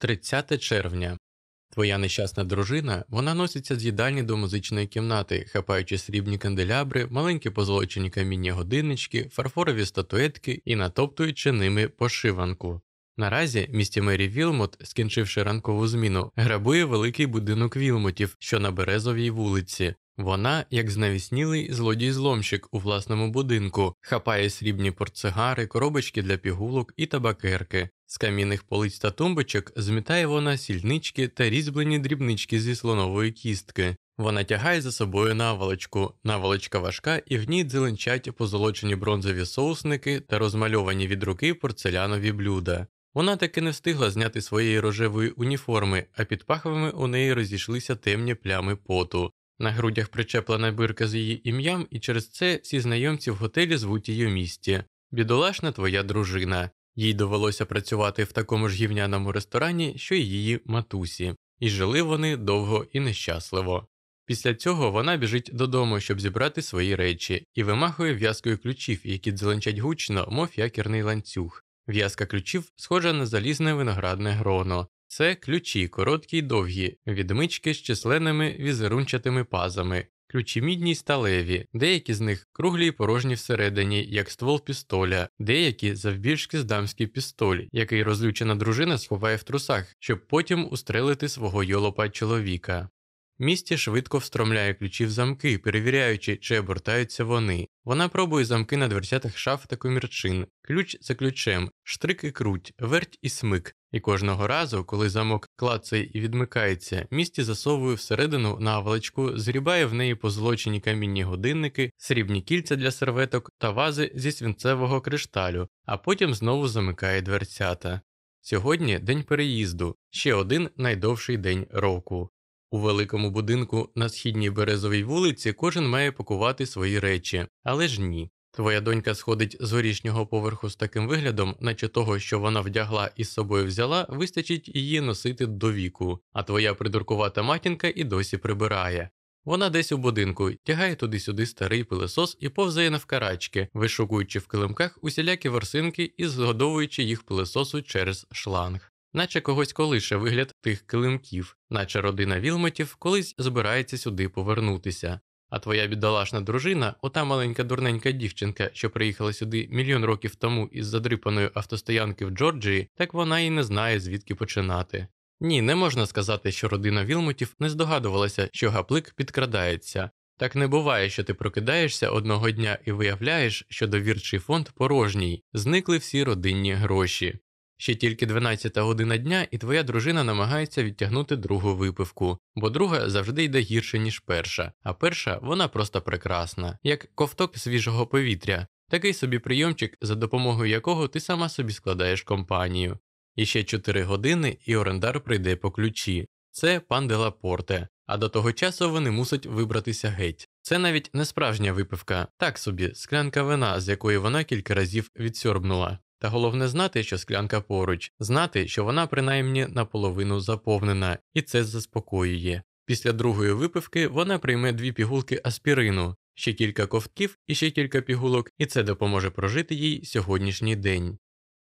30 червня. Твоя нещасна дружина, вона носиться з їдальні до музичної кімнати, хапаючи срібні канделябри, маленькі позолочені камінні годиннички, фарфорові статуетки і натоптуючи ними пошиванку. Наразі місті Мері Вілмот, скінчивши ранкову зміну, грабує великий будинок Вілмотів, що на Березовій вулиці. Вона, як знавіснілий злодій-зломщик у власному будинку, хапає срібні портсигари, коробочки для пігулок і табакерки. З камінних полиць та тумбочок змітає вона сільнички та різьблені дрібнички зі слонової кістки. Вона тягає за собою наволочку. Наволочка важка, і в ній дзеленчать позолочені бронзові соусники та розмальовані від руки порцелянові блюда. Вона таки не встигла зняти своєї рожевої уніформи, а під пахвами у неї розійшлися темні плями поту. На грудях причеплена бирка з її ім'ям, і через це всі знайомці в готелі звуть її місті. Бідолашна твоя дружина. Їй довелося працювати в такому ж гівняному ресторані, що й її матусі, і жили вони довго і нещасливо. Після цього вона біжить додому, щоб зібрати свої речі, і вимахує в'язкою ключів, які дзеленчать гучно, мов якірний ланцюг. В'язка ключів схожа на залізне виноградне гроно. Це ключі, короткі й довгі, відмички з численними візерунчатими пазами, ключі мідні й сталеві, деякі з них круглі й порожні всередині, як ствол пістоля, деякі завбільшки з дамський пістоль, який розлючена дружина сховає в трусах, щоб потім устрелити свого йолопа чоловіка. Місті швидко встромляє ключі в замки, перевіряючи, чи обертаються вони. Вона пробує замки на дверцятах шаф та комірчин, ключ за ключем, штрик і круть, верть і смик. І кожного разу, коли замок клацає і відмикається, місті засовує всередину наволочку, зрібає в неї позолочені камінні годинники, срібні кільця для серветок та вази зі свінцевого кришталю, а потім знову замикає дверцята. Сьогодні день переїзду, ще один найдовший день року. У великому будинку на східній березовій вулиці кожен має пакувати свої речі, але ж ні. Твоя донька сходить з горішнього поверху з таким виглядом, наче того, що вона вдягла і з собою взяла, вистачить її носити до віку, а твоя придуркувата матінка і досі прибирає. Вона десь у будинку тягає туди-сюди старий пилесос і повзає навкарачки, вишукуючи в килимках усілякі ворсинки і згодовуючи їх пилесосу через шланг наче когось колише вигляд тих килимків, наче родина Вілмотів колись збирається сюди повернутися. А твоя бідолашна дружина, ота маленька дурненька дівчинка, що приїхала сюди мільйон років тому із задрипаної автостоянки в Джорджії, так вона і не знає, звідки починати. Ні, не можна сказати, що родина Вілмотів не здогадувалася, що гаплик підкрадається. Так не буває, що ти прокидаєшся одного дня і виявляєш, що довірчий фонд порожній, зникли всі родинні гроші. Ще тільки 12 година дня, і твоя дружина намагається відтягнути другу випивку, бо друга завжди йде гірше, ніж перша, а перша вона просто прекрасна, як ковток свіжого повітря, такий собі прийомчик, за допомогою якого ти сама собі складаєш компанію. І ще 4 години, і орендар прийде по ключі. Це пан Делапорте, а до того часу вони мусять вибратися геть. Це навіть не справжня випивка, так собі, склянка вина, з якої вона кілька разів відсьорбнула. Та головне знати, що склянка поруч, знати, що вона принаймні наполовину заповнена, і це заспокоює. Після другої випивки вона прийме дві пігулки аспірину, ще кілька ковтків і ще кілька пігулок, і це допоможе прожити їй сьогоднішній день.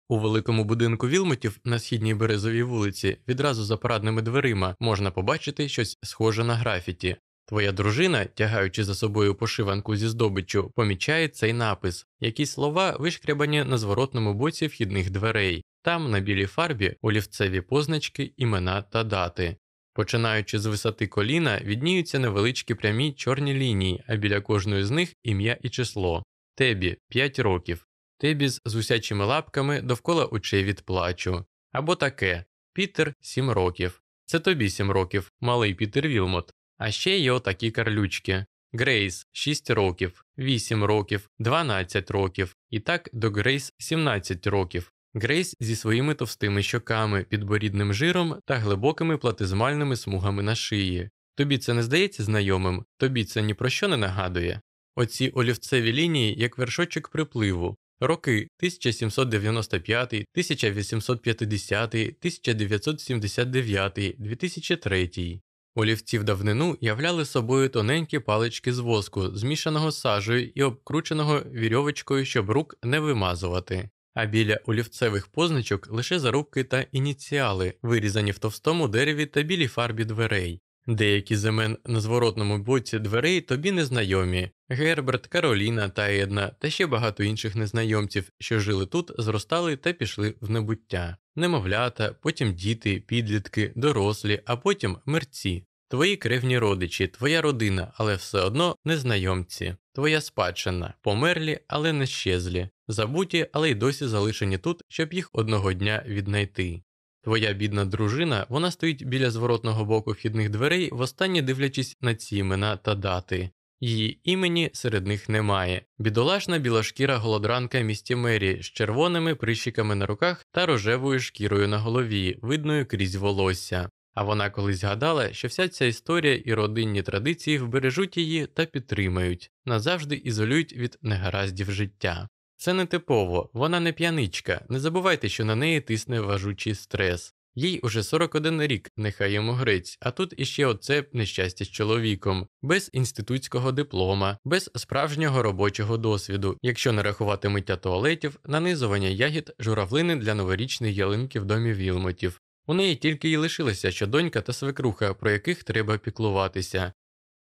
У великому будинку Вілмотів на східній березовій вулиці відразу за парадними дверима можна побачити щось схоже на графіті, Твоя дружина, тягаючи за собою пошиванку зі здобиччю, помічає цей напис, якісь слова вишкрябані на зворотному боці вхідних дверей, там на білій фарбі олівцеві позначки, імена та дати. Починаючи з висоти коліна, відніються невеличкі прямі чорні лінії, а біля кожної з них ім'я і число. Табі 5 років, Табі з гусячими лапками довкола очей від плачу. Або таке Пітер 7 років. Це тобі 7 років, малий Пітер Вілмот. А ще є отакі карлючки. Грейс 6 років, 8 років, 12 років, і так до Грейс 17 років. Грейс зі своїми товстими щоками, підборідним жиром та глибокими платизмальними смугами на шиї. Тобі це не здається знайомим, тобі це ні про що не нагадує. Оці олівцеві лінії, як вершочок припливу, роки 1795, 1850, 1979, 2003. Олівці в давнину являли собою тоненькі палички з воску, змішаного сажею і обкрученого вірьовочкою, щоб рук не вимазувати. а біля олівцевих позначок лише зарубки та ініціали, вирізані в товстому дереві та білій фарбі дверей. Деякі з імен на зворотному боці дверей тобі незнайомі Герберт, Кароліна та Една та ще багато інших незнайомців, що жили тут, зростали та пішли в небуття, немовлята, потім діти, підлітки, дорослі, а потім мерці. Твої кревні родичі, твоя родина, але все одно незнайомці, твоя спадщина, померлі, але не щезлі, забуті, але й досі залишені тут, щоб їх одного дня віднайти. Твоя бідна дружина, вона стоїть біля зворотного боку вхідних дверей, востаннє дивлячись на ці імена та дати. Її імені серед них немає. Бідолашна білошкіра голодранка місті Мері з червоними прищиками на руках та рожевою шкірою на голові, видною крізь волосся. А вона колись гадала, що вся ця історія і родинні традиції вбережуть її та підтримають, назавжди ізолюють від негараздів життя. Це не типово, вона не п'яничка, не забувайте, що на неї тисне важучий стрес. Їй уже 41 рік, нехай йому грець, а тут іще оце нещастя з чоловіком, без інститутського диплома, без справжнього робочого досвіду, якщо не рахувати миття туалетів, нанизування ягід, журавлини для новорічної ялинки в домі Вілмотів. У неї тільки й лишилося, що донька та свекруха, про яких треба піклуватися.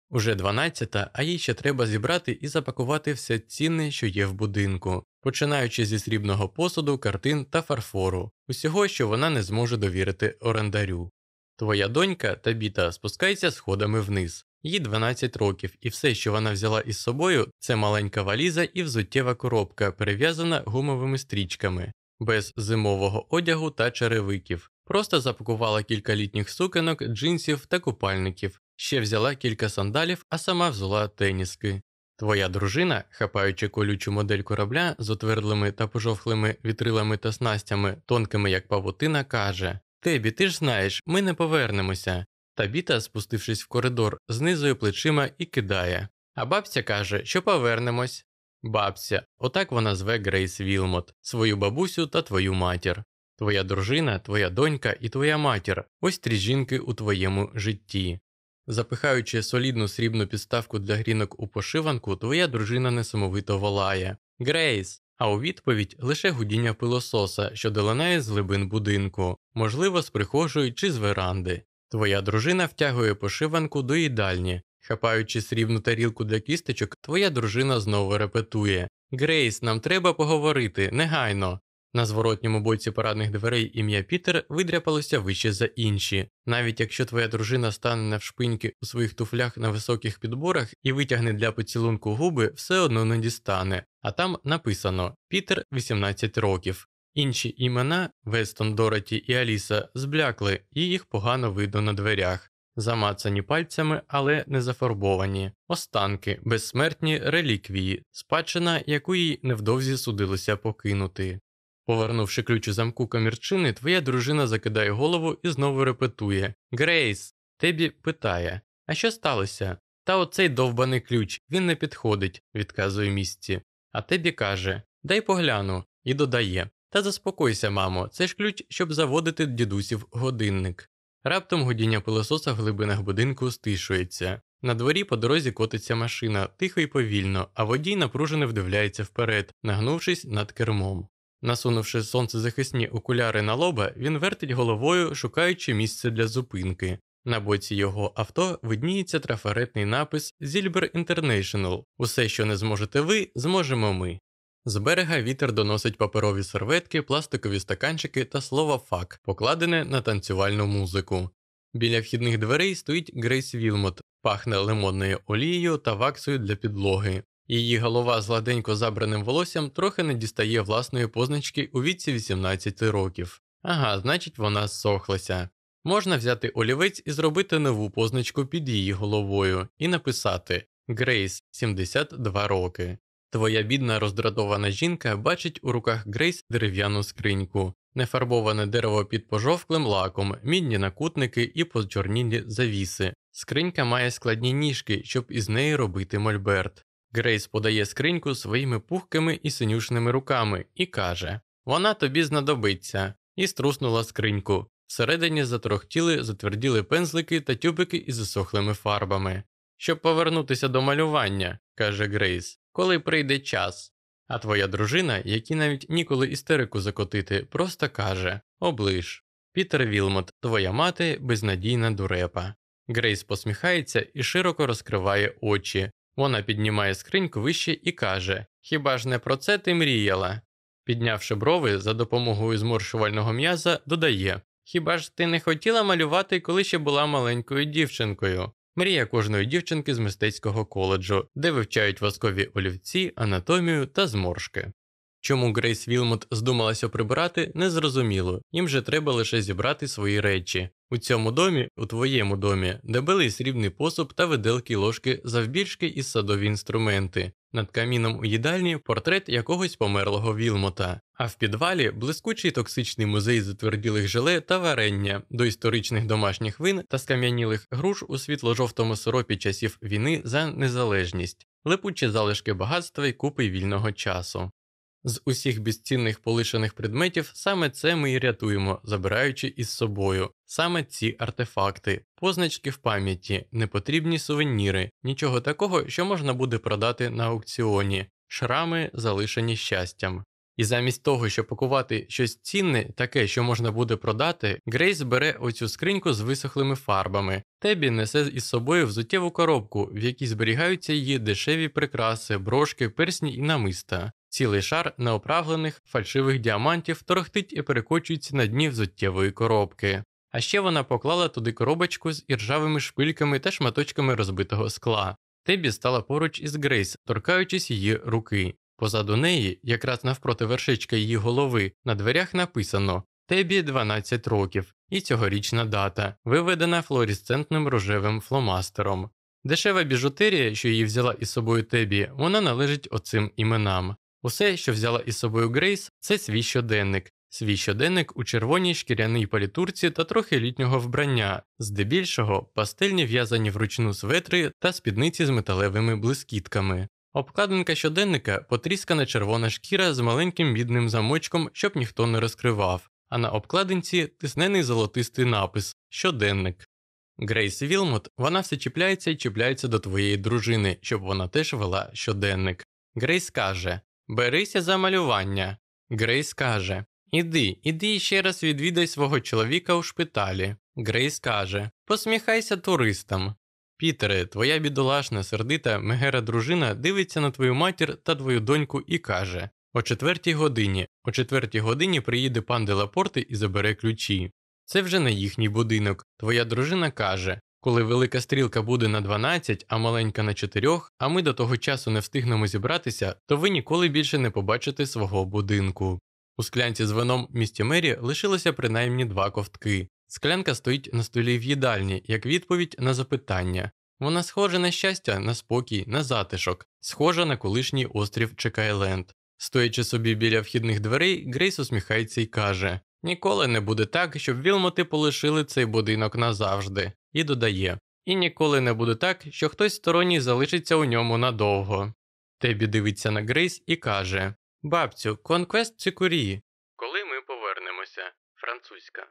Уже 12, а їй ще треба зібрати і запакувати все цінне, що є в будинку, починаючи зі срібного посуду, картин та фарфору, усього, що вона не зможе довірити орендарю. Твоя донька Табіта спускається сходами вниз, їй 12 років, і все, що вона взяла із собою, це маленька валіза і взуттєва коробка, перев'язана гумовими стрічками, без зимового одягу та черевиків. Просто запакувала кілька літніх сукенок, джинсів та купальників, ще взяла кілька сандалів, а сама взяла теніски. Твоя дружина, хапаючи колючу модель корабля з отвердлими та пожовхлими вітрилами та снастями, тонкими як павутина, каже Тебі, ти ж знаєш, ми не повернемося. Табіта, спустившись в коридор, знизує плечима і кидає. А бабця каже, що повернемось. Бабця, отак вона зве Грейс Вілмот, свою бабусю та твою матір. Твоя дружина, твоя донька і твоя матір ось три жінки у твоєму житті. Запихаючи солідну срібну підставку для грінок у пошиванку, твоя дружина несамовито волає Грейс. А у відповідь лише гудіння пилососа, що долинає з глибин будинку, можливо, з прихожої чи з веранди. Твоя дружина втягує пошиванку до їдальні. Хапаючи срібну тарілку для кісточок, твоя дружина знову репетує Грейс, нам треба поговорити, негайно. На зворотньому боці парадних дверей ім'я Пітер видряпалося вище за інші. Навіть якщо твоя дружина стане навшпиньки у своїх туфлях на високих підборах і витягне для поцілунку губи, все одно не дістане. А там написано Пітер 18 років. Інші імена Вестон, Дороті і Аліса зблякли, і їх погано видно на дверях, замацані пальцями, але не зафарбовані, останки, безсмертні реліквії, спадщина, яку їй невдовзі судилося покинути. Повернувши ключ у замку комірчини, твоя дружина закидає голову і знову репетує Грейс. Тебі питає А що сталося? Та оцей довбаний ключ, він не підходить, відказує місці. А Тебі каже Дай погляну, і додає Та заспокойся, мамо, це ж ключ, щоб заводити дідусів годинник. Раптом годіння пилососа в глибинах будинку стишується. На дворі по дорозі котиться машина, тихо і повільно, а водій напружено вдивляється вперед, нагнувшись над кермом. Насунувши сонцезахисні окуляри на лоба, він вертить головою, шукаючи місце для зупинки. На боці його авто видніється трафаретний напис Зільбер International. Усе, що не зможете ви, зможемо ми. З берега вітер доносить паперові серветки, пластикові стаканчики та слово фак, покладене на танцювальну музику. Біля вхідних дверей стоїть Грейс Вілмот, пахне лимонною олією та ваксою для підлоги. Її голова з гладенько забраним волоссям трохи не дістає власної позначки у віці 18 років. Ага, значить, вона зсохлася. Можна взяти олівець і зробити нову позначку під її головою і написати Грейс 72 роки. Твоя бідна роздратована жінка бачить у руках Грейс дерев'яну скриньку, нефарбоване дерево під пожовклим лаком, мідні накутники і почорнілі завіси. Скринька має складні ніжки, щоб із неї робити мольберт. Грейс подає скриньку своїми пухкими і синюшними руками і каже Вона тобі знадобиться, і струснула скриньку. Всередині затрохтіли, затверділи пензлики та тюбики із засохлими фарбами. Щоб повернутися до малювання, каже Грейс, коли прийде час. А твоя дружина, якій навіть ніколи істерику закотити, просто каже оближ. Пітер Вілмот, твоя мати безнадійна дурепа. Грейс посміхається і широко розкриває очі. Вона піднімає скриньку вище і каже Хіба ж не про це ти мріяла? Піднявши брови за допомогою зморшувального м'яза, додає Хіба ж ти не хотіла малювати, коли ще була маленькою дівчинкою? Мрія кожної дівчинки з мистецького коледжу, де вивчають воскові олівці, анатомію та зморшки. Чому Грейс Вілмот здумалася прибирати, незрозуміло, їм же треба лише зібрати свої речі. У цьому домі, у твоєму домі, де били срібний посуд та виделки ложки завбільшки із садові інструменти. Над каміном у їдальні портрет якогось померлого Вілмота, а в підвалі блискучий токсичний музей затверділих желе та варення, до історичних домашніх вин та скам'янілих груш у світло-жовтому сиропі часів війни за незалежність, липучі залишки багатства й купи вільного часу. З усіх безцінних полишених предметів саме це ми і рятуємо, забираючи із собою саме ці артефакти, позначки в пам'яті, непотрібні сувеніри, нічого такого, що можна буде продати на аукціоні, шрами, залишені щастям. І замість того, щоб пакувати щось цінне, таке, що можна буде продати, Грейс бере оцю скриньку з висохлими фарбами. Тебі несе із собою взуттєву коробку, в якій зберігаються її дешеві прикраси, брошки, персні і намиста. Цілий шар неоправлених фальшивих діамантів торохтить і перекочується на дні взуттєвої коробки. А ще вона поклала туди коробочку з іржавими шпильками та шматочками розбитого скла. Тебі стала поруч із Грейс, торкаючись її руки. Позаду неї, якраз навпроти вершечка її голови, на дверях написано Тебі 12 років і цьогорічна дата, виведена флуоресцентним рожевим фломастером. Дешева біжутерія, що її взяла із собою Тебі, вона належить оцим іменам. Усе, що взяла із собою Грейс, це свій щоденник. Свій щоденник у червоній шкіряній палітурці та трохи літнього вбрання, здебільшого пастельні в'язані вручну светри та спідниці з металевими блискітками. Обкладинка щоденника потріскана червона шкіра з маленьким мідним замочком, щоб ніхто не розкривав, а на обкладинці тиснений золотистий напис Щоденник. Грейс Вілмот, вона все чіпляється і чіпляється до твоєї дружини, щоб вона теж вела щоденник. Грейс каже Берися за малювання. Грейс каже Іди, іди ще раз відвідай свого чоловіка у шпиталі. Грейс каже Посміхайся туристам. Пітере, твоя бідолашна, сердита мегера дружина дивиться на твою матір та твою доньку і каже О четвертій годині, о четвертій годині приїде пан Делапорти і забере ключі. Це вже не їхній будинок. Твоя дружина каже коли велика стрілка буде на 12, а маленька на 4, а ми до того часу не встигнемо зібратися, то ви ніколи більше не побачите свого будинку. У склянці з вином місті Мері лишилося принаймні два ковтки. Склянка стоїть на столі в їдальні, як відповідь на запитання. Вона схожа на щастя, на спокій, на затишок, схожа на колишній острів Чекайленд. Стоячи собі біля вхідних дверей, Грейс усміхається і каже Ніколи не буде так, щоб Вілмоти полишили цей будинок назавжди, і додає І ніколи не буде так, що хтось сторонній залишиться у ньому надовго. Тебі дивиться на Грейс і каже Бабцю, конквест цикурі. Коли ми повернемося, французька.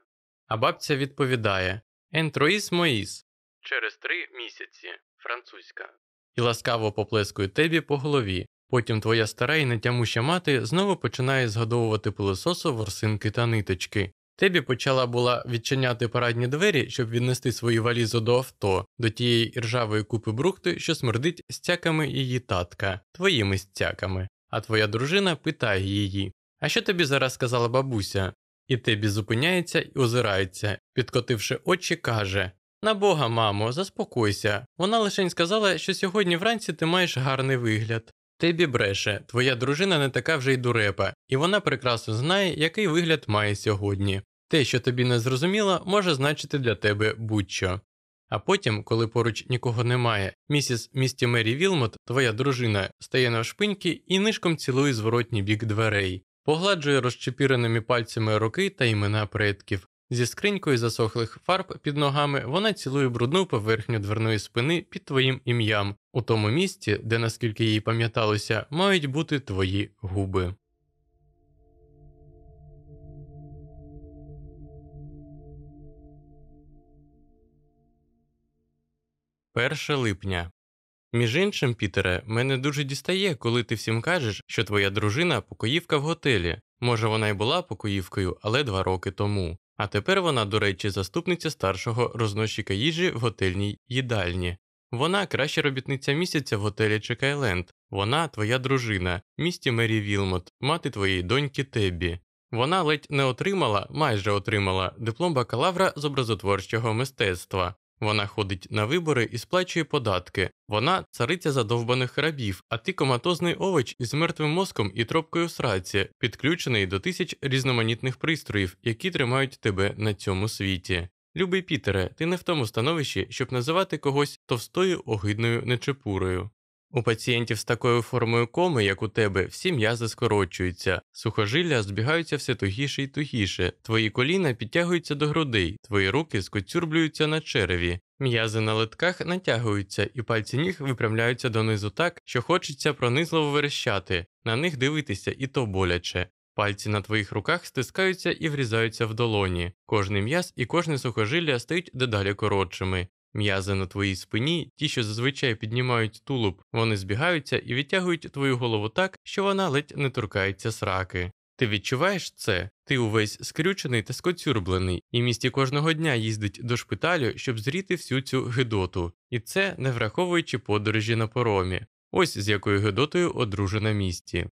А бабця відповідає Ентроїс Моїс. Через три місяці, французька. І ласкаво поплескує тебі по голові. Потім твоя стара і нетямуща мати знову починає згадовувати пилососу, ворсинки та ниточки. Тебі почала була відчиняти парадні двері, щоб віднести свою валізу до авто, до тієї іржавої купи брухти, що смердить стяками її татка, твоїми стяками. А твоя дружина питає її: А що тобі зараз сказала бабуся? І Тебі зупиняється і озирається, підкотивши очі, каже На бога, мамо, заспокойся. Вона лишень сказала, що сьогодні вранці ти маєш гарний вигляд. Тебі бреше, твоя дружина не така вже й дурепа, і вона прекрасно знає, який вигляд має сьогодні. Те, що тобі не зрозуміло, може значити для тебе будь-що. А потім, коли поруч нікого немає, місіс місті Мері Вілмот, твоя дружина, стає навшпиньки і нишком цілує зворотній бік дверей, погладжує розчепіреними пальцями руки та імена предків, Зі скринькою засохлих фарб під ногами вона цілує брудну поверхню дверної спини під твоїм ім'ям, у тому місці, де, наскільки їй пам'яталося, мають бути твої губи. Перше липня Між іншим, Пітере, мене дуже дістає, коли ти всім кажеш, що твоя дружина покоївка в готелі. Може, вона й була покоївкою, але два роки тому. А тепер вона, до речі, заступниця старшого розносчика їжі в готельній їдальні. Вона краща робітниця місяця в готелі Чекайленд. Вона твоя дружина, місті Мері Вілмот, мати твоєї доньки Теббі. Вона ледь не отримала, майже отримала диплом бакалавра з образотворчого мистецтва. Вона ходить на вибори і сплачує податки. Вона цариця задовбаних рабів, а ти коматозний овоч із мертвим мозком і тропкою сраці, підключений до тисяч різноманітних пристроїв, які тримають тебе на цьому світі. Любий Пітере, ти не в тому становищі, щоб називати когось товстою огидною нечепурою. У пацієнтів з такою формою коми, як у тебе, всі м'язи скорочуються, сухожилля збігаються все тугіше і тугіше, твої коліна підтягуються до грудей, твої руки скоцюрблюються на череві, м'язи на литках натягуються, і пальці ніг випрямляються донизу так, що хочеться пронизливо верещати, на них дивитися і то боляче. Пальці на твоїх руках стискаються і врізаються в долоні. Кожний м'яз і кожне сухожилля стають дедалі коротшими. М'язи на твоїй спині, ті, що зазвичай піднімають тулуб, вони збігаються і відтягують твою голову так, що вона ледь не торкається сраки. Ти відчуваєш це? Ти увесь скрючений та скоцюрблений, і місті кожного дня їздить до шпиталю, щоб зріти всю цю гидоту, і це не враховуючи подорожі на поромі. Ось з якою гидотою одружена місті.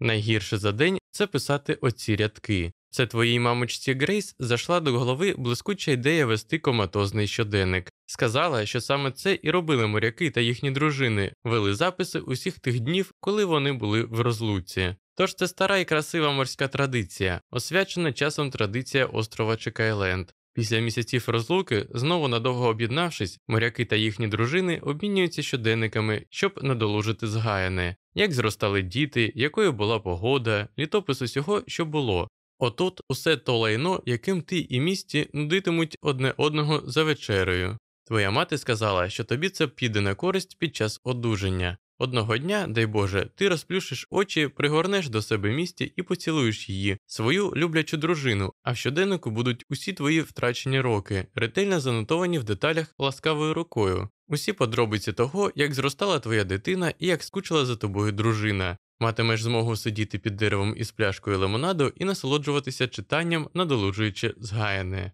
Найгірше за день це писати оці рядки. Це твоїй мамочці Грейс зайшла до голови блискуча ідея вести коматозний щоденник. Сказала, що саме це і робили моряки та їхні дружини, вели записи усіх тих днів, коли вони були в розлуці. Тож це стара і красива морська традиція, освячена часом традиція острова Чекайленд. Після місяців розлуки, знову надовго об'єднавшись, моряки та їхні дружини обмінюються щоденниками, щоб надолужити згаяне, як зростали діти, якою була погода, літопис усього, що було. Отут усе то лайно, яким ти і місті нудитимуть одне одного за вечерею. Твоя мати сказала, що тобі це піде на користь під час одужання. Одного дня, дай Боже, ти розплющиш очі, пригорнеш до себе місті і поцілуєш її, свою люблячу дружину, а в щоденнику будуть усі твої втрачені роки, ретельно занотовані в деталях ласкавою рукою, усі подробиці того, як зростала твоя дитина і як скучила за тобою дружина. Матимеш змогу сидіти під деревом із пляшкою лимонаду і насолоджуватися читанням, надолужуючи згаяне.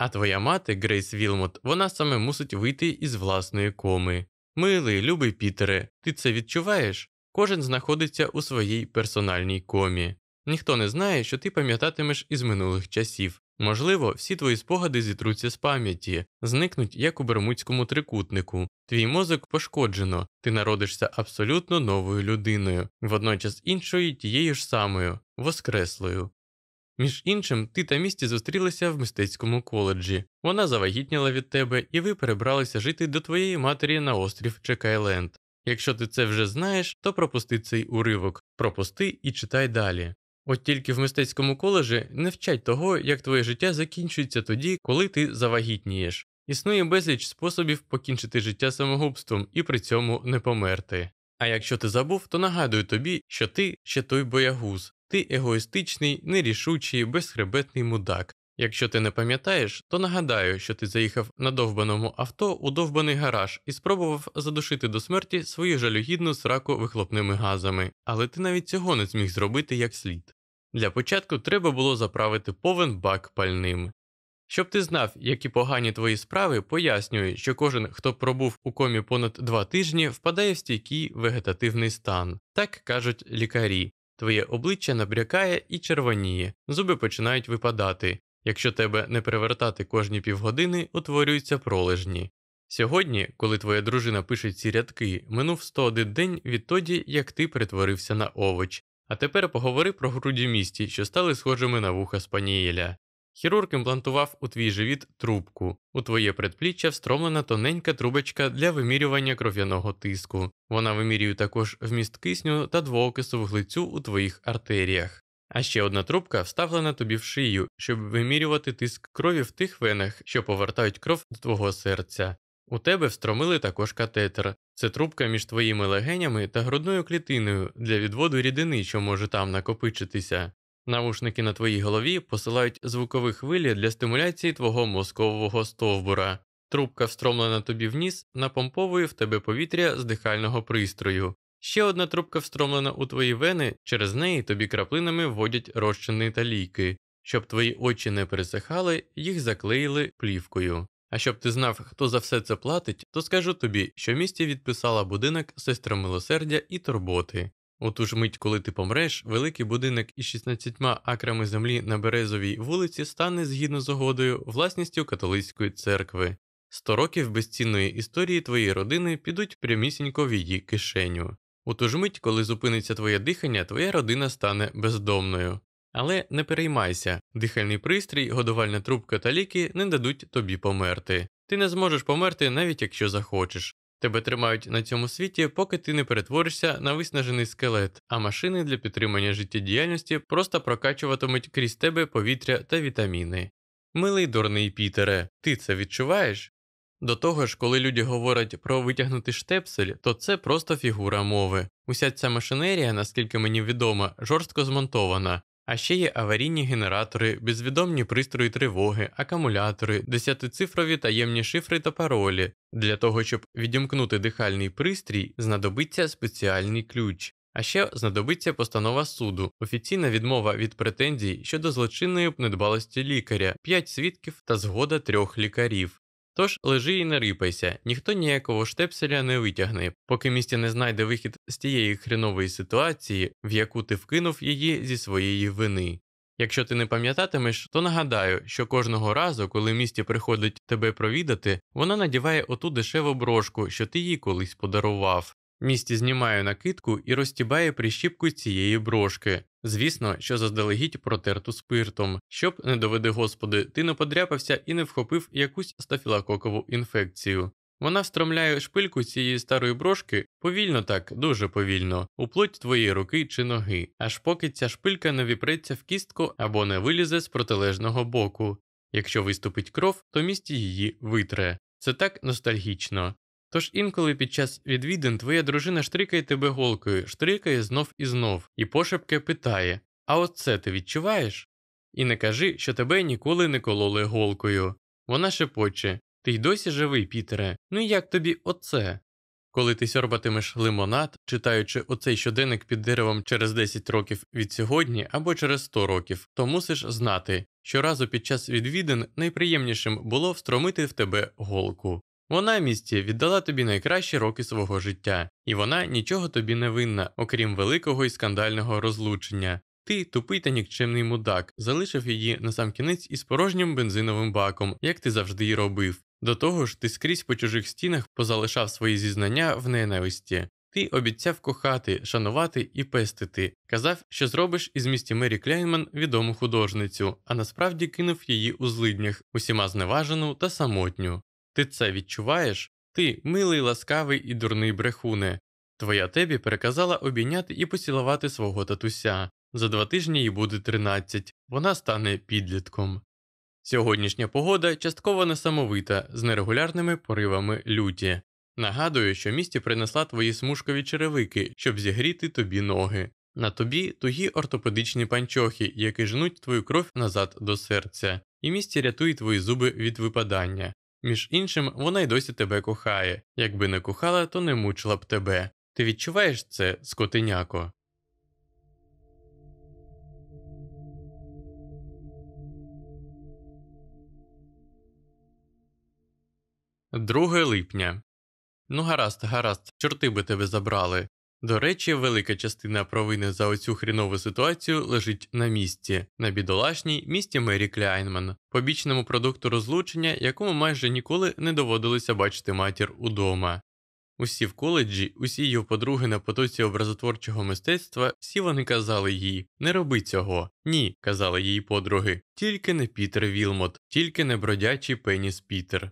А твоя мати, Грейс Вілмот, вона саме мусить вийти із власної коми. Милий, любий Пітере, ти це відчуваєш? Кожен знаходиться у своїй персональній комі. Ніхто не знає, що ти пам'ятатимеш із минулих часів. Можливо, всі твої спогади зітруться з пам'яті, зникнуть як у бермудському трикутнику. Твій мозок пошкоджено, ти народишся абсолютно новою людиною, водночас іншою тією ж самою, воскреслою. Між іншим, ти та місті зустрілися в мистецькому коледжі. Вона завагітніла від тебе, і ви перебралися жити до твоєї матері на острів Чекайленд. Якщо ти це вже знаєш, то пропусти цей уривок, пропусти і читай далі. От тільки в мистецькому коледжі не вчать того, як твоє життя закінчується тоді, коли ти завагітнієш. Існує безліч способів покінчити життя самогубством і при цьому не померти. А якщо ти забув, то нагадую тобі, що ти ще той боягуз, ти егоїстичний, нерішучий, безхребетний мудак. Якщо ти не пам'ятаєш, то нагадаю, що ти заїхав на довбаному авто у довбаний гараж і спробував задушити до смерті свою жалюгідну сраку вихлопними газами, але ти навіть цього не зміг зробити як слід. Для початку треба було заправити повен бак пальним. Щоб ти знав, які погані твої справи, пояснюю, що кожен, хто пробув у комі понад два тижні, впадає в стійкий вегетативний стан, так кажуть лікарі. Твоє обличчя набрякає і червоніє, зуби починають випадати. Якщо тебе не перевертати кожні півгодини, утворюються пролежні. Сьогодні, коли твоя дружина пише ці рядки, минув 101 день відтоді, як ти перетворився на овоч. А тепер поговори про груді місті, що стали схожими на вуха спанієля. Хірург імплантував у твій живіт трубку, у твоє предпліччя встромлена тоненька трубочка для вимірювання кров'яного тиску. Вона вимірює також вміст кисню та двоокису вуглецю у твоїх артеріях. А ще одна трубка вставлена тобі в шию, щоб вимірювати тиск крові в тих венах, що повертають кров до твого серця. У тебе встромили також катетер. Це трубка між твоїми легенями та грудною клітиною для відводу рідини, що може там накопичитися. Наушники на твоїй голові посилають звукові хвилі для стимуляції твого мозкового стовбура. Трубка, встромлена тобі в ніс, напомповує в тебе повітря з дихального пристрою. Ще одна трубка встромлена у твої вени, через неї тобі краплинами вводять розчини та ліки. Щоб твої очі не пересихали, їх заклеїли плівкою. А щоб ти знав, хто за все це платить, то скажу тобі, що місті відписала будинок сестра милосердя і турботи. У ту ж мить, коли ти помреш, великий будинок із 16 акрами землі на Березовій вулиці стане згідно з угодою власністю католицької церкви. Сто років безцінної історії твоєї родини підуть прямісінько в її кишеню. У ту ж мить, коли зупиниться твоє дихання, твоя родина стане бездомною. Але не переймайся, дихальний пристрій, годувальна трубка та ліки не дадуть тобі померти. Ти не зможеш померти, навіть якщо захочеш. Тебе тримають на цьому світі, поки ти не перетворишся на виснажений скелет, а машини для підтримання життєдіяльності просто прокачуватимуть крізь тебе повітря та вітаміни. Милий дурний Пітере, ти це відчуваєш? До того ж, коли люди говорять про витягнути штепсель, то це просто фігура мови. Уся ця машинерія, наскільки мені відомо, жорстко змонтована, а ще є аварійні генератори, безвідомні пристрої тривоги, акумулятори, десятицифрові таємні шифри та паролі. Для того, щоб відімкнути дихальний пристрій, знадобиться спеціальний ключ. А ще знадобиться постанова суду, офіційна відмова від претензій щодо злочинної недбалості лікаря, 5 свідків та згода трьох лікарів. Тож лежи і не рипайся, ніхто ніякого штепселя не витягне, поки місті не знайде вихід з тієї хренової ситуації, в яку ти вкинув її зі своєї вини. Якщо ти не пам'ятатимеш, то нагадаю, що кожного разу, коли місті приходить тебе провідати, вона надіває оту дешеву брошку, що ти їй колись подарував. Місті знімає накидку і розтібає прищіпку цієї брошки. Звісно, що заздалегідь протерту спиртом, щоб, не доведи господи, ти не подряпався і не вхопив якусь стафілококову інфекцію. Вона встромляє шпильку цієї старої брошки повільно так, дуже повільно, у плоть твоєї руки чи ноги, аж поки ця шпилька не віпреться в кістку або не вилізе з протилежного боку. Якщо виступить кров, то місті її витре. Це так ностальгічно. Тож інколи під час відвідин твоя дружина штрикає тебе голкою, штрикає знов і знов, і пошепки питає А оце ти відчуваєш? І не кажи, що тебе ніколи не кололи голкою. Вона шепоче Ти й досі живий, Пітере, ну як тобі оце? Коли ти сьорбатимеш лимонад, читаючи оцей щоденник під деревом через 10 років від сьогодні або через 100 років, то мусиш знати, що разу під час відвідин найприємнішим було встромити в тебе голку. Вона місті віддала тобі найкращі роки свого життя, і вона нічого тобі не винна, окрім великого і скандального розлучення. Ти, тупий та нікчемний мудак, залишив її на сам кінець із порожнім бензиновим баком, як ти завжди й робив. До того ж, ти скрізь по чужих стінах позалишав свої зізнання в ненависті. Ти обіцяв кохати, шанувати і пестити, казав, що зробиш із місті Мері Кляйнман відому художницю, а насправді кинув її у злиднях, усіма зневажену та самотню. Ти це відчуваєш? Ти, милий, ласкавий і дурний брехуне. Твоя тебі переказала обійняти і поцілувати свого татуся. За два тижні їй буде тринадцять, вона стане підлітком. Сьогоднішня погода частково несамовита, з нерегулярними поривами люті. Нагадую, що місті принесла твої смужкові черевики, щоб зігріти тобі ноги. На тобі тугі ортопедичні панчохи, які жнуть твою кров назад до серця, і місті рятує твої зуби від випадання. Між іншим, вона й досі тебе кохає. Якби не кохала, то не мучила б тебе. Ти відчуваєш це, скотиняко? Друге липня. Ну, гаразд, гаразд, чорти би тебе забрали. До речі, велика частина провини за оцю хрінову ситуацію лежить на місці, на бідолашній місті Мері Кляйнман, побічному продукту розлучення, якому майже ніколи не доводилося бачити матір удома. Усі в коледжі, усі її подруги на потоці образотворчого мистецтва, всі вони казали їй не роби цього. Ні, казали її подруги, тільки не Пітер Вілмот, тільки не бродячий Пеніс Пітер.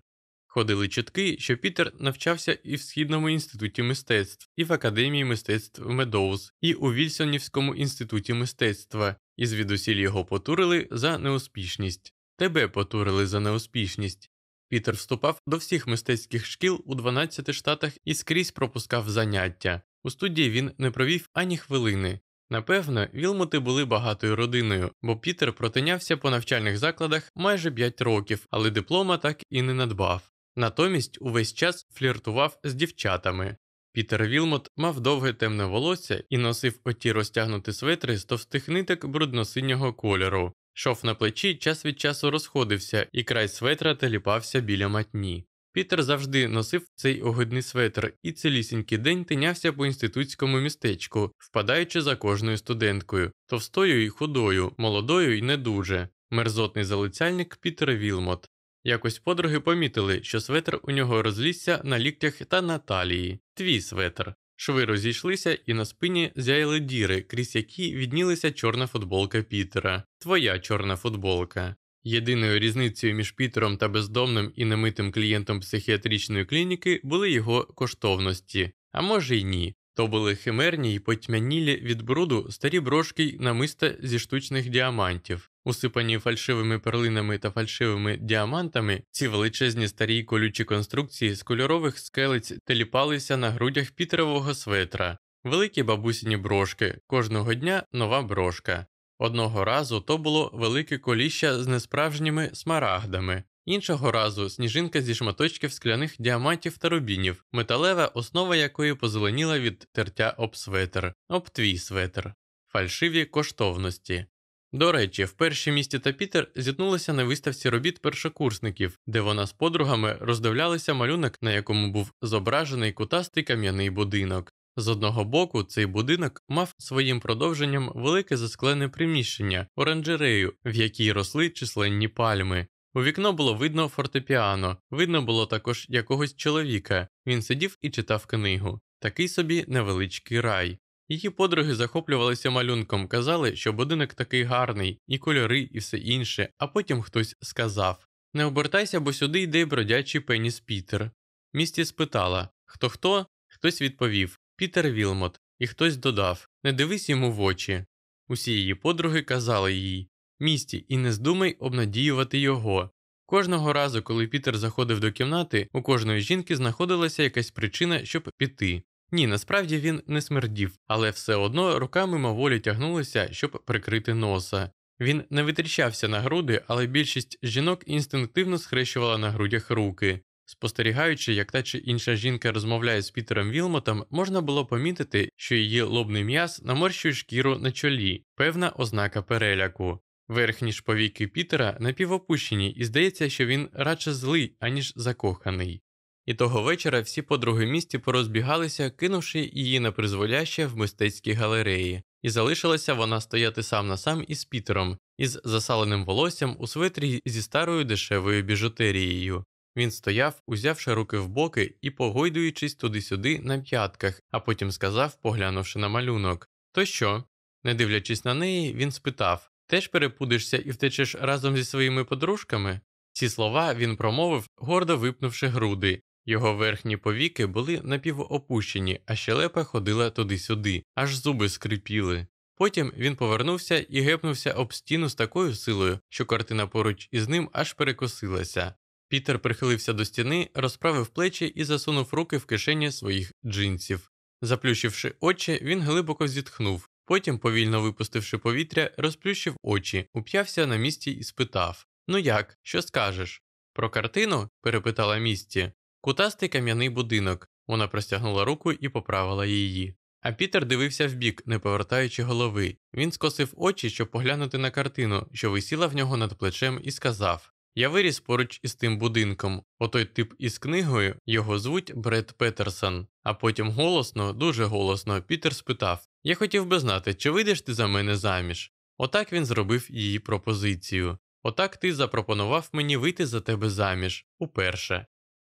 Ходили чутки, що Пітер навчався і в Східному інституті мистецтв, і в Академії мистецтв Медоуз, і у Вільсонівському інституті мистецтва, і звідусіль його потурили за неуспішність. Тебе потурили за неуспішність. Пітер вступав до всіх мистецьких шкіл у 12 штатах і скрізь пропускав заняття. У студії він не провів ані хвилини. Напевно, Вілмоти були багатою родиною, бо Пітер протинявся по навчальних закладах майже 5 років, але диплома так і не надбав. Натомість увесь час фліртував з дівчатами. Пітер Вілмот мав довге темне волосся і носив оті розтягнуті светри з товстих ниток брудно-синього кольору. Шов на плечі час від часу розходився, і край светра теліпався біля матні. Пітер завжди носив цей огидний светр і цілісінький день тинявся по інститутському містечку, впадаючи за кожною студенткою, товстою і худою, молодою і не дуже. Мерзотний залицяльник Пітер Вілмот. Якось подруги помітили, що светр у нього розлізся на ліктях та на талії. Твій светр. Шви розійшлися, і на спині зяяли діри, крізь які віднілася чорна футболка Пітера. Твоя чорна футболка. Єдиною різницею між Пітером та бездомним і немитим клієнтом психіатричної клініки були його коштовності, а може й ні. То були химерні й потьмянілі від бруду старі брошки й намиста зі штучних діамантів, усипані фальшивими перлинами та фальшивими діамантами, ці величезні старі колючі конструкції з кольорових скелець теліпалися на грудях Пітерового светра, великі бабусіні брошки, кожного дня нова брошка. Одного разу то було велике коліща з несправжніми смарагдами, іншого разу сніжинка зі шматочків скляних діамантів та рубінів, металева основа якої позеленіла від тертя об светр, об твій светр, фальшиві коштовності. До речі, в першій місті та Пітер зіткнулися на виставці робіт першокурсників, де вона з подругами роздивлялися малюнок, на якому був зображений кутастий кам'яний будинок. З одного боку, цей будинок мав своїм продовженням велике засклене приміщення, оранжерею, в якій росли численні пальми. У вікно було видно фортепіано, видно було також якогось чоловіка. Він сидів і читав книгу. Такий собі невеличкий рай. Її подруги захоплювалися малюнком, казали, що будинок такий гарний, і кольори, і все інше, а потім хтось сказав Не обертайся, бо сюди йде бродячий пеніс Пітер. Місті спитала хто хто? Хтось відповів Пітер Вілмот, і хтось додав Не дивись йому в очі. Усі її подруги казали їй Місті, і не здумай обнадіювати його. Кожного разу, коли Пітер заходив до кімнати, у кожної жінки знаходилася якась причина, щоб піти. Ні, насправді він не смердів, але все одно руками моволі тягнулися, щоб прикрити носа. Він не витріщався на груди, але більшість жінок інстинктивно схрещувала на грудях руки. Спостерігаючи, як та чи інша жінка розмовляє з Пітером Вілмотом, можна було помітити, що її лобний м'яз наморщує шкіру на чолі, певна ознака переляку. Верхні ж повіки Пітера напівопущені, і здається, що він радше злий, аніж закоханий. І того вечора всі подруги місті порозбігалися, кинувши її на призволяще в мистецькій галереї, і залишилася вона стояти сам на сам із Пітером, із засаленим волоссям у светрі зі старою дешевою біжутерією. Він стояв, узявши руки в боки і погойдуючись туди-сюди на п'ятках, а потім сказав, поглянувши на малюнок То що? Не дивлячись на неї, він спитав Теж перепудишся і втечеш разом зі своїми подружками? Ці слова він промовив, гордо випнувши груди. Його верхні повіки були напівопущені, а щелепа ходила туди-сюди, аж зуби скрипіли. Потім він повернувся і гепнувся об стіну з такою силою, що картина поруч із ним аж перекосилася. Пітер прихилився до стіни, розправив плечі і засунув руки в кишені своїх джинсів. Заплющивши очі, він глибоко зітхнув, потім, повільно випустивши повітря, розплющив очі, уп'явся на місці і спитав Ну як, що скажеш? Про картину? перепитала місті. Кутастий кам'яний будинок. Вона простягнула руку і поправила її. А Пітер дивився вбік, не повертаючи голови. Він скосив очі, щоб поглянути на картину, що висіла в нього над плечем, і сказав Я виріс поруч із тим будинком. Отой тип із книгою його звуть Бред Петерсон. А потім голосно, дуже голосно, Пітер спитав Я хотів би знати, чи вийдеш ти за мене заміж. Отак він зробив її пропозицію. Отак ти запропонував мені вийти за тебе заміж уперше.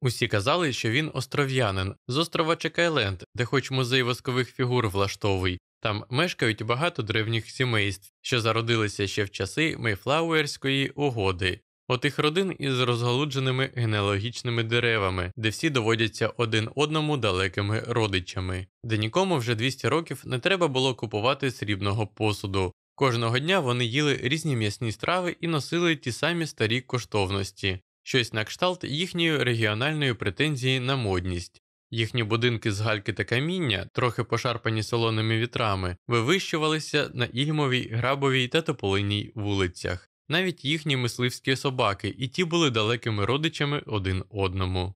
Усі казали, що він остров'янин. З острова Чекайленд, де хоч музей воскових фігур влаштовий, там мешкають багато древніх сімейств, що зародилися ще в часи Мейфлауерської угоди, отих родин із розгалудженими генеалогічними деревами, де всі доводяться один одному далекими родичами, де нікому вже 200 років не треба було купувати срібного посуду. Кожного дня вони їли різні м'ясні страви і носили ті самі старі коштовності щось на кшталт їхньої регіональної претензії на модність. Їхні будинки з гальки та каміння, трохи пошарпані солоними вітрами, вивищувалися на Ільмовій, Грабовій та Тополиній вулицях. навіть їхні мисливські собаки, і ті були далекими родичами один одному.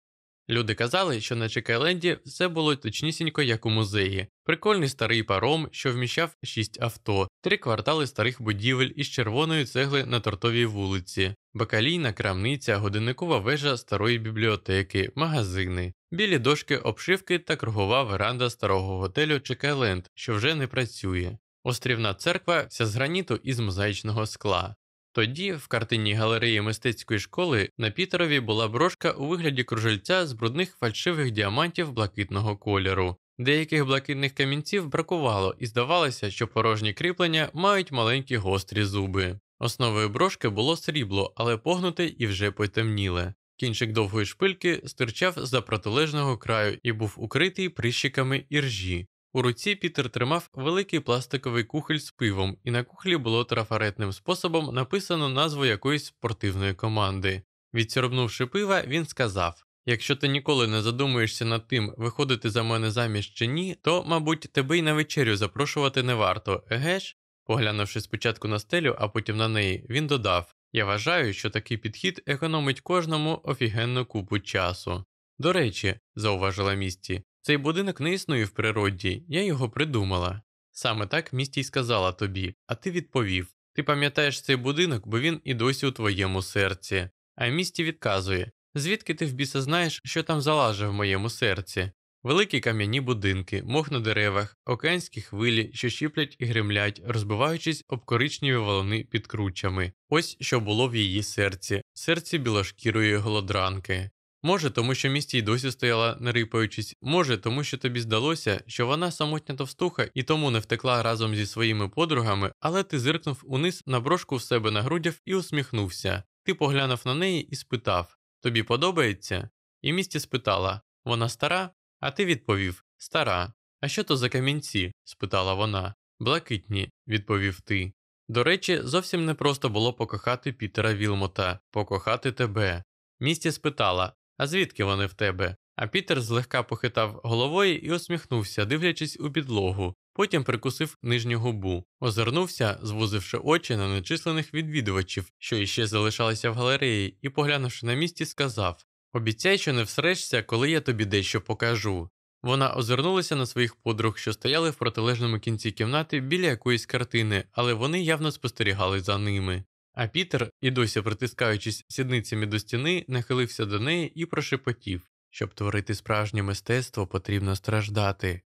Люди казали, що на Чекайленді все було точнісінько, як у музеї. Прикольний старий паром, що вміщав шість авто, три квартали старих будівель із червоної цегли на тортовій вулиці, бакалійна крамниця, годинникова вежа старої бібліотеки, магазини, білі дошки обшивки та кругова веранда старого готелю Чекайленд, що вже не працює, острівна церква вся з граніту із мозаїчного скла. Тоді в картинній галереї мистецької школи на Пітерові була брошка у вигляді кружельця з брудних фальшивих діамантів блакитного кольору. Деяких блакитних камінців бракувало, і здавалося, що порожні кріплення мають маленькі гострі зуби. Основою брошки було срібло, але погнуте і вже потемніле. Кінчик довгої шпильки стирчав за протилежного краю і був укритий прищиками іржі. У руці Пітер тримав великий пластиковий кухоль з пивом, і на кухлі було трафаретним способом написано назву якоїсь спортивної команди. Відсорбнувши пива, він сказав: Якщо ти ніколи не задумуєшся над тим, виходити за мене заміж чи ні, то, мабуть, тебе й на вечерю запрошувати не варто, еге ж? Поглянувши спочатку на стелю, а потім на неї, він додав: Я вважаю, що такий підхід економить кожному офігенну купу часу. До речі, зауважила місті, цей будинок не існує в природі, я його придумала. Саме так місті й сказала тобі, а ти відповів ти пам'ятаєш цей будинок, бо він і досі у твоєму серці. А місті відказує звідки ти в біса знаєш, що там залаже в моєму серці? Великі кам'яні будинки, мох на деревах, океанські хвилі, що щіплять і гремлять, розбиваючись об коричневі волони під кручами. Ось що було в її серці, серці білошкірої голодранки. Може, тому що місті й досі стояла, не рипаючись, може, тому що тобі здалося, що вона самотня товстуха і тому не втекла разом зі своїми подругами, але ти зиркнув униз на брошку в себе на грудях і усміхнувся. Ти поглянув на неї і спитав Тобі подобається? І місті спитала Вона стара? А ти відповів Стара. А що то за камінці? спитала вона. Блакитні, відповів ти. До речі, зовсім не просто було покохати Пітера Вілмота, покохати тебе. Місті спитала а звідки вони в тебе? А Пітер злегка похитав головою і усміхнувся, дивлячись у підлогу. Потім прикусив нижню губу, озирнувся, звузивши очі на нечисленних відвідувачів, що іще залишалися в галереї, і, поглянувши на місці, сказав Обіцяй, що не всрешся, коли я тобі дещо покажу. Вона озирнулася на своїх подруг, що стояли в протилежному кінці кімнати біля якоїсь картини, але вони явно спостерігали за ними. А Пітер, і досі притискаючись сідницями до стіни, нахилився до неї і прошепотів щоб творити справжнє мистецтво, потрібно страждати.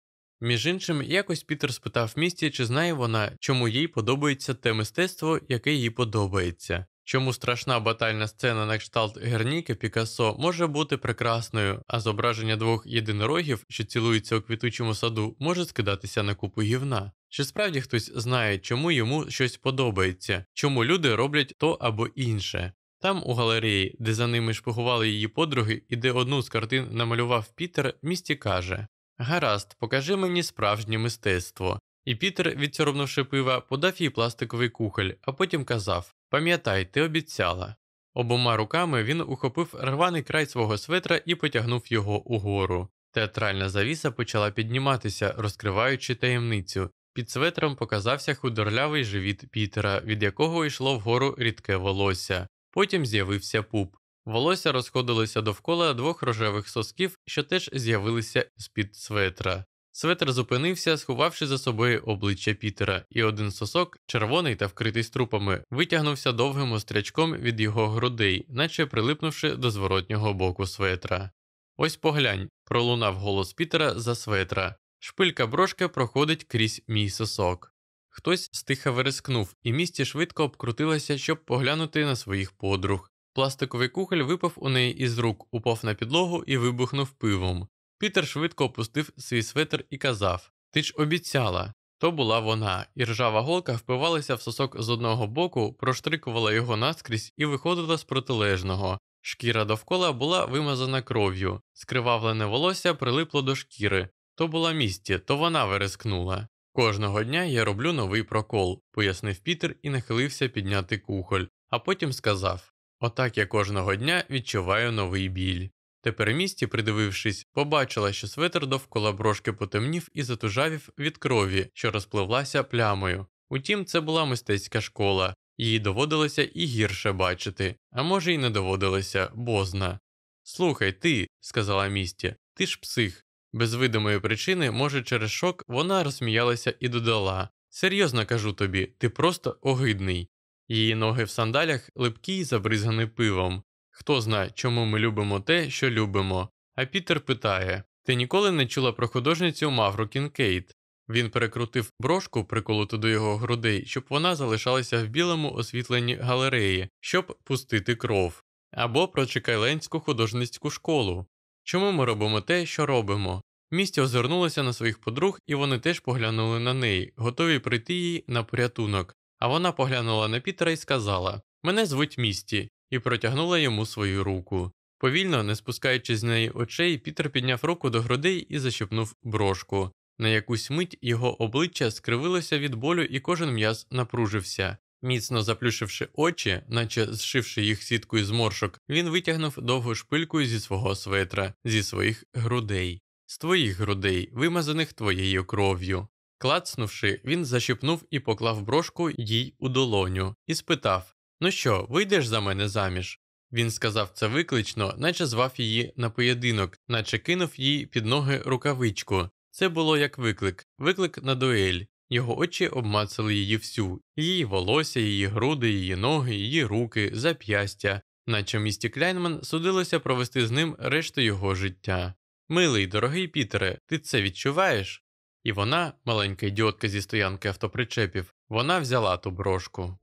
Між іншим, якось Пітер спитав місті, чи знає вона, чому їй подобається те мистецтво, яке їй подобається. Чому страшна батальна сцена на кшталт Герніки Пікассо може бути прекрасною, а зображення двох єдинорогів, що цілуються у квітучому саду, може скидатися на купу гівна? Чи справді хтось знає, чому йому щось подобається, чому люди роблять то або інше? Там, у галереї, де за ними шпигували її подруги і де одну з картин намалював Пітер, місті каже Гаразд, покажи мені справжнє мистецтво. І Пітер, відсоромнувши пива, подав їй пластиковий кухоль, а потім казав Пам'ятай, ти обіцяла. Обома руками він ухопив рваний край свого светра і потягнув його угору. Театральна завіса почала підніматися, розкриваючи таємницю. Під светром показався худорлявий живіт Пітера, від якого йшло вгору рідке волосся. Потім з'явився пуп. Волосся розходилося довкола двох рожевих сосків, що теж з'явилися з під светра. Светр зупинився, сховавши за собою обличчя Пітера, і один сосок, червоний та вкритий струпами, витягнувся довгим острячком від його грудей, наче прилипнувши до зворотнього боку светра. Ось поглянь, пролунав голос Пітера за светра. Шпилька брошка проходить крізь мій сосок. Хтось стиха верескнув, і місті швидко обкрутилася, щоб поглянути на своїх подруг. Пластиковий кухоль випав у неї із рук, упав на підлогу і вибухнув пивом. Пітер швидко опустив свій светр і казав Ти ж обіцяла. То була вона, і ржава голка впивалася в сосок з одного боку, проштрикувала його наскрізь і виходила з протилежного. Шкіра довкола була вимазана кров'ю, скривавлене волосся прилипло до шкіри. То була місті, то вона верескнула. Кожного дня я роблю новий прокол, пояснив Пітер і нахилився підняти кухоль, а потім сказав Отак я кожного дня відчуваю новий біль. Тепер місті, придивившись, побачила, що светр довкола брошки потемнів і затужавів від крові, що розпливлася плямою. Утім, це була мистецька школа. Їй доводилося і гірше бачити, а може й не доводилося, бозна. Слухай, ти, сказала місті, ти ж псих. Без видимої причини, може, через шок, вона розсміялася і додала Серйозно кажу тобі, ти просто огидний. Її ноги в сандалях липкі й забризгані пивом. Хто знає, чому ми любимо те, що любимо. А Пітер питає Ти ніколи не чула про художницю Мавру Кінкейт? Він перекрутив брошку, приколоту до його грудей, щоб вона залишалася в білому освітленні галереї, щоб пустити кров, або про Чекайленську художницьку школу. Чому ми робимо те, що робимо? Місті озирнулася на своїх подруг, і вони теж поглянули на неї, готові прийти їй на порятунок. А вона поглянула на Пітера і сказала Мене звуть Місті, і протягнула йому свою руку. Повільно, не спускаючи з неї очей, Пітер підняв руку до грудей і защепнув брошку. На якусь мить його обличчя скривилося від болю, і кожен м'яз напружився. Міцно заплющивши очі, наче зшивши їх сіткою зморшок, він витягнув довгу шпильку зі свого светра, зі своїх грудей, з твоїх грудей, вимазаних твоєю кров'ю. Клацнувши, він защипнув і поклав брошку їй у долоню, і спитав Ну що, вийдеш за мене заміж? Він сказав це виклично, наче звав її на поєдинок, наче кинув їй під ноги рукавичку. Це було як виклик, виклик на дуель. Його очі обмацали її всю, її волосся, її груди, її ноги, її руки, зап'ястя, наче місті Кляйнман судилося провести з ним решту його життя. Милий, дорогий Пітере, ти це відчуваєш? І вона, маленька ідіотка зі стоянки автопричепів, вона взяла ту брошку.